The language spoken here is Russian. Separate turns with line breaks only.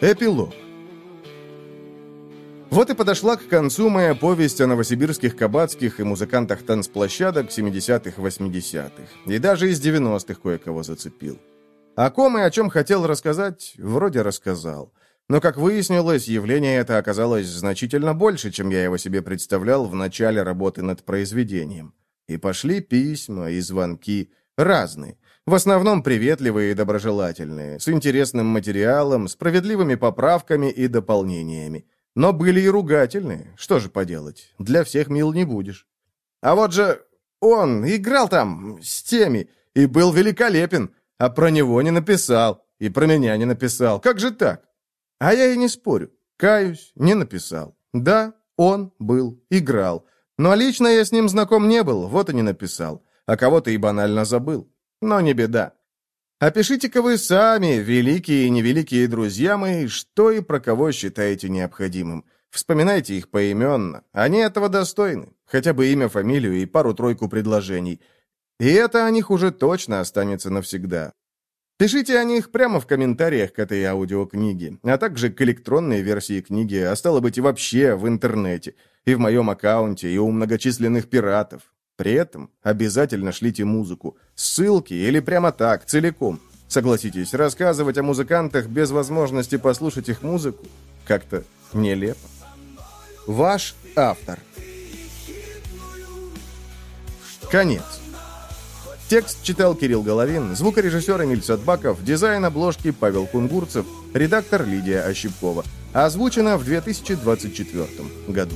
Эпилог. Вот и подошла к концу моя повесть о новосибирских кабацких и музыкантах танцплощадок 70-х, 80-х. И даже из 90-х кое-кого зацепил. О ком и о чем хотел рассказать, вроде рассказал. Но, как выяснилось, явление это оказалось значительно больше, чем я его себе представлял в начале работы над произведением. И пошли письма и звонки разные. В основном приветливые и доброжелательные, с интересным материалом, справедливыми поправками и дополнениями. Но были и ругательные. Что же поделать? Для всех мил не будешь. А вот же он играл там с теми и был великолепен, а про него не написал, и про меня не написал. Как же так? А я и не спорю. Каюсь, не написал. Да, он был, играл. Но лично я с ним знаком не был, вот и не написал. А кого-то и банально забыл. Но не беда. Опишите-ка вы сами, великие и невеликие друзья мои, что и про кого считаете необходимым. Вспоминайте их поименно. Они этого достойны. Хотя бы имя, фамилию и пару-тройку предложений. И это о них уже точно останется навсегда. Пишите о них прямо в комментариях к этой аудиокниге, а также к электронной версии книги, а стало быть и вообще в интернете, и в моем аккаунте, и у многочисленных пиратов. При этом обязательно шлите музыку, ссылки или прямо так, целиком. Согласитесь, рассказывать о музыкантах без возможности послушать их музыку как-то нелепо. Ваш автор. Конец. Текст читал Кирилл Головин, звукорежиссер Эмиль Садбаков, дизайн обложки Павел Кунгурцев, редактор Лидия Ощепкова. Озвучено в 2024 году.